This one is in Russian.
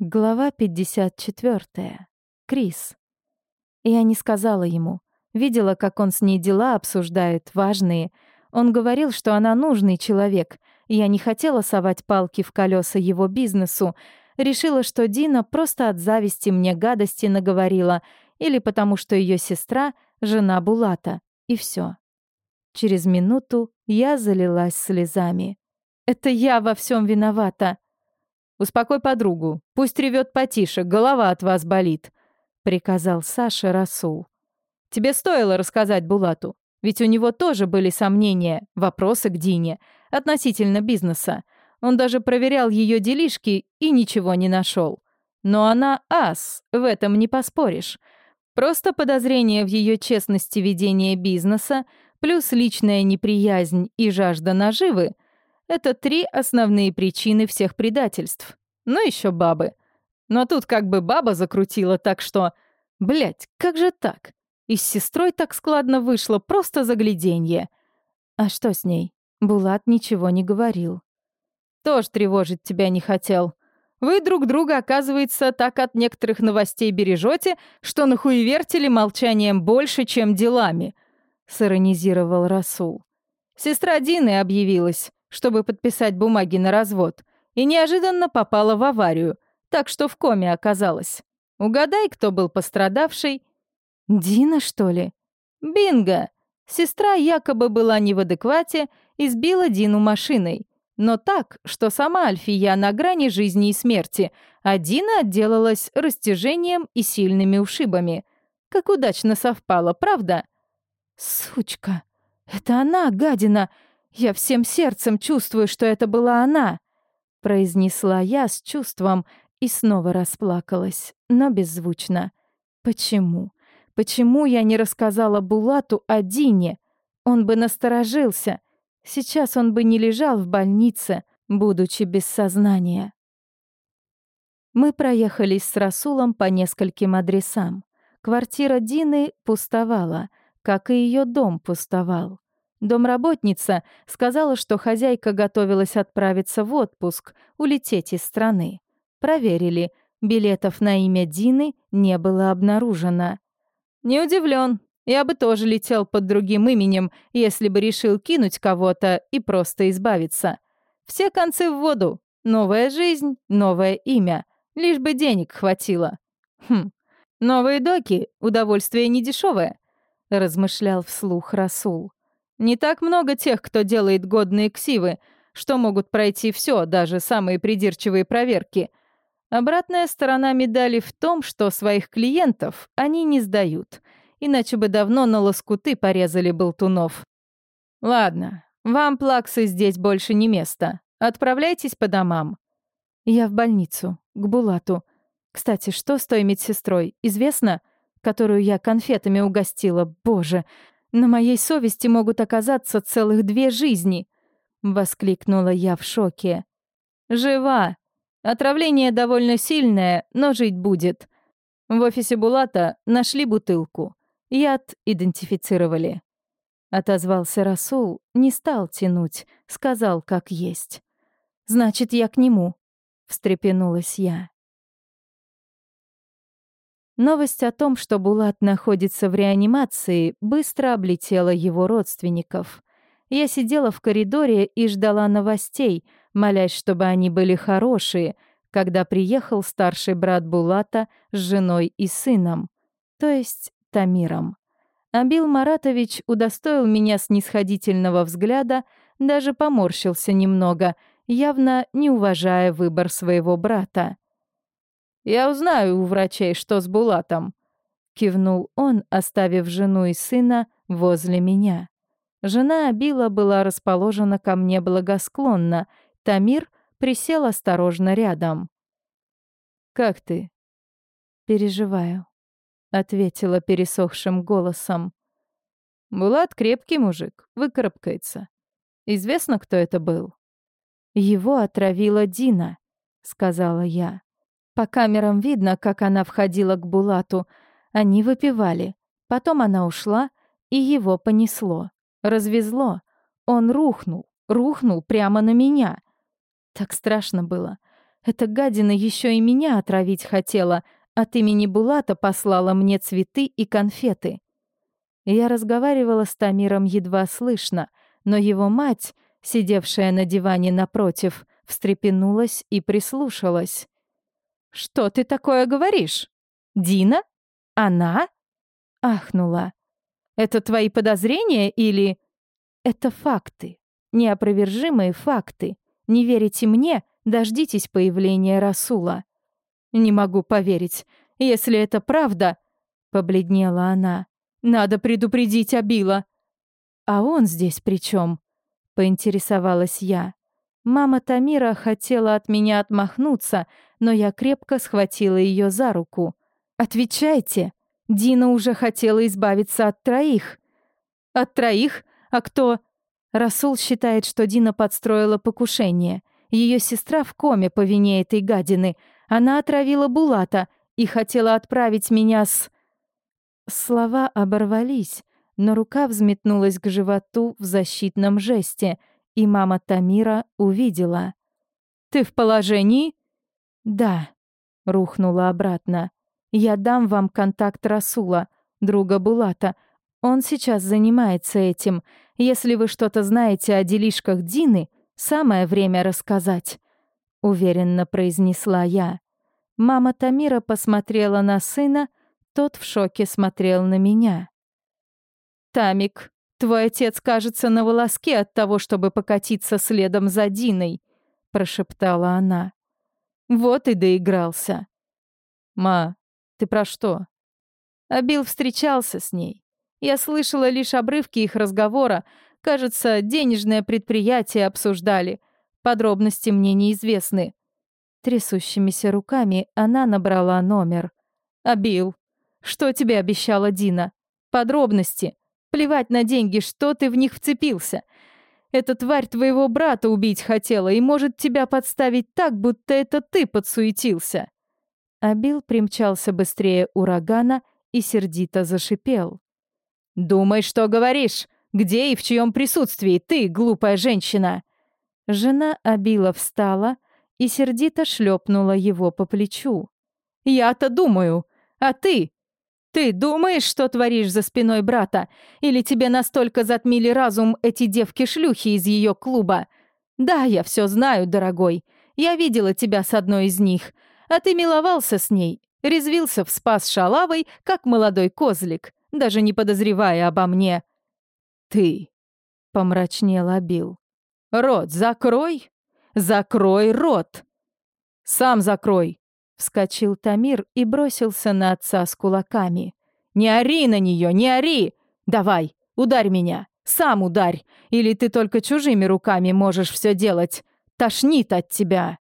Глава 54. Крис. Я не сказала ему. Видела, как он с ней дела обсуждает, важные. Он говорил, что она нужный человек. Я не хотела совать палки в колеса его бизнесу. Решила, что Дина просто от зависти мне гадости наговорила, или потому что ее сестра — жена Булата. И все. Через минуту я залилась слезами. Это я во всем виновата. «Успокой подругу, пусть ревет потише, голова от вас болит», — приказал Саша Расул. «Тебе стоило рассказать Булату, ведь у него тоже были сомнения, вопросы к Дине относительно бизнеса. Он даже проверял ее делишки и ничего не нашел. Но она ас, в этом не поспоришь. Просто подозрение в ее честности ведения бизнеса плюс личная неприязнь и жажда наживы — это три основные причины всех предательств. Ну еще бабы. Но тут как бы баба закрутила так, что... Блять, как же так? И с сестрой так складно вышло, просто загляденье. А что с ней? Булат ничего не говорил. Тоже тревожить тебя не хотел. Вы друг друга, оказывается, так от некоторых новостей бережете, что нахуевертили молчанием больше, чем делами», — сиронизировал Расул. «Сестра Дины объявилась чтобы подписать бумаги на развод, и неожиданно попала в аварию, так что в коме оказалась. Угадай, кто был пострадавший? Дина, что ли? Бинго! Сестра якобы была не в адеквате и сбила Дину машиной. Но так, что сама Альфия на грани жизни и смерти, а Дина отделалась растяжением и сильными ушибами. Как удачно совпало, правда? Сучка! Это она, гадина! Я всем сердцем чувствую, что это была она, произнесла я с чувством и снова расплакалась, но беззвучно. Почему? Почему я не рассказала Булату о Дине? Он бы насторожился. Сейчас он бы не лежал в больнице, будучи без сознания. Мы проехались с Расулом по нескольким адресам. Квартира Дины пустовала, как и ее дом пустовал. Домработница сказала, что хозяйка готовилась отправиться в отпуск, улететь из страны. Проверили, билетов на имя Дины не было обнаружено. «Не удивлен. Я бы тоже летел под другим именем, если бы решил кинуть кого-то и просто избавиться. Все концы в воду. Новая жизнь, новое имя. Лишь бы денег хватило. Хм. Новые доки — удовольствие недешевое», — размышлял вслух Расул. Не так много тех, кто делает годные ксивы, что могут пройти все, даже самые придирчивые проверки. Обратная сторона медали в том, что своих клиентов они не сдают, иначе бы давно на лоскуты порезали болтунов. Ладно, вам, плаксы, здесь больше не место. Отправляйтесь по домам. Я в больницу, к Булату. Кстати, что с той медсестрой, известно? Которую я конфетами угостила, боже, на моей совести могут оказаться целых две жизни!» — воскликнула я в шоке. «Жива! Отравление довольно сильное, но жить будет. В офисе Булата нашли бутылку. Яд идентифицировали». Отозвался Расул, не стал тянуть, сказал, как есть. «Значит, я к нему», — встрепенулась я. Новость о том, что Булат находится в реанимации, быстро облетела его родственников. Я сидела в коридоре и ждала новостей, молясь, чтобы они были хорошие, когда приехал старший брат Булата с женой и сыном, то есть Тамиром. Абил Маратович удостоил меня снисходительного взгляда, даже поморщился немного, явно не уважая выбор своего брата. Я узнаю у врачей, что с Булатом», — кивнул он, оставив жену и сына возле меня. Жена Абила была расположена ко мне благосклонно. Тамир присел осторожно рядом. «Как ты?» «Переживаю», — ответила пересохшим голосом. «Булат крепкий мужик, выкарабкается. Известно, кто это был?» «Его отравила Дина», — сказала я. По камерам видно, как она входила к Булату. Они выпивали. Потом она ушла, и его понесло. Развезло. Он рухнул. Рухнул прямо на меня. Так страшно было. Эта гадина еще и меня отравить хотела. От имени Булата послала мне цветы и конфеты. Я разговаривала с Тамиром едва слышно, но его мать, сидевшая на диване напротив, встрепенулась и прислушалась. «Что ты такое говоришь? Дина? Она?» Ахнула. «Это твои подозрения или...» «Это факты. Неопровержимые факты. Не верите мне? Дождитесь появления Расула». «Не могу поверить. Если это правда...» — побледнела она. «Надо предупредить Абила». «А он здесь при чем? поинтересовалась я. Мама Тамира хотела от меня отмахнуться, но я крепко схватила ее за руку. «Отвечайте! Дина уже хотела избавиться от троих». «От троих? А кто?» Расул считает, что Дина подстроила покушение. Ее сестра в коме по вине этой гадины. Она отравила Булата и хотела отправить меня с... Слова оборвались, но рука взметнулась к животу в защитном жесте, и мама Тамира увидела. «Ты в положении?» «Да», — рухнула обратно. «Я дам вам контакт Расула, друга Булата. Он сейчас занимается этим. Если вы что-то знаете о делишках Дины, самое время рассказать», — уверенно произнесла я. Мама Тамира посмотрела на сына, тот в шоке смотрел на меня. «Тамик, «Твой отец, кажется, на волоске от того, чтобы покатиться следом за Диной», — прошептала она. «Вот и доигрался». «Ма, ты про что?» Абил встречался с ней. Я слышала лишь обрывки их разговора. Кажется, денежное предприятие обсуждали. Подробности мне неизвестны. Трясущимися руками она набрала номер. «Абил, что тебе обещала Дина? Подробности. Плевать на деньги, что ты в них вцепился. Эта тварь твоего брата убить хотела и может тебя подставить так, будто это ты подсуетился». А Билл примчался быстрее урагана и сердито зашипел. «Думай, что говоришь! Где и в чьем присутствии ты, глупая женщина?» Жена Абила встала и сердито шлепнула его по плечу. «Я-то думаю, а ты? Ты думаешь, что творишь за спиной брата? Или тебе настолько затмили разум эти девки-шлюхи из ее клуба? Да, я все знаю, дорогой. Я видела тебя с одной из них. А ты миловался с ней, резвился в спас шалавой, как молодой козлик, даже не подозревая обо мне. Ты, — помрачнел Абил. Рот закрой, закрой рот. Сам закрой, Вскочил Тамир и бросился на отца с кулаками. «Не ори на нее, не ори! Давай, ударь меня! Сам ударь! Или ты только чужими руками можешь все делать! Тошнит от тебя!»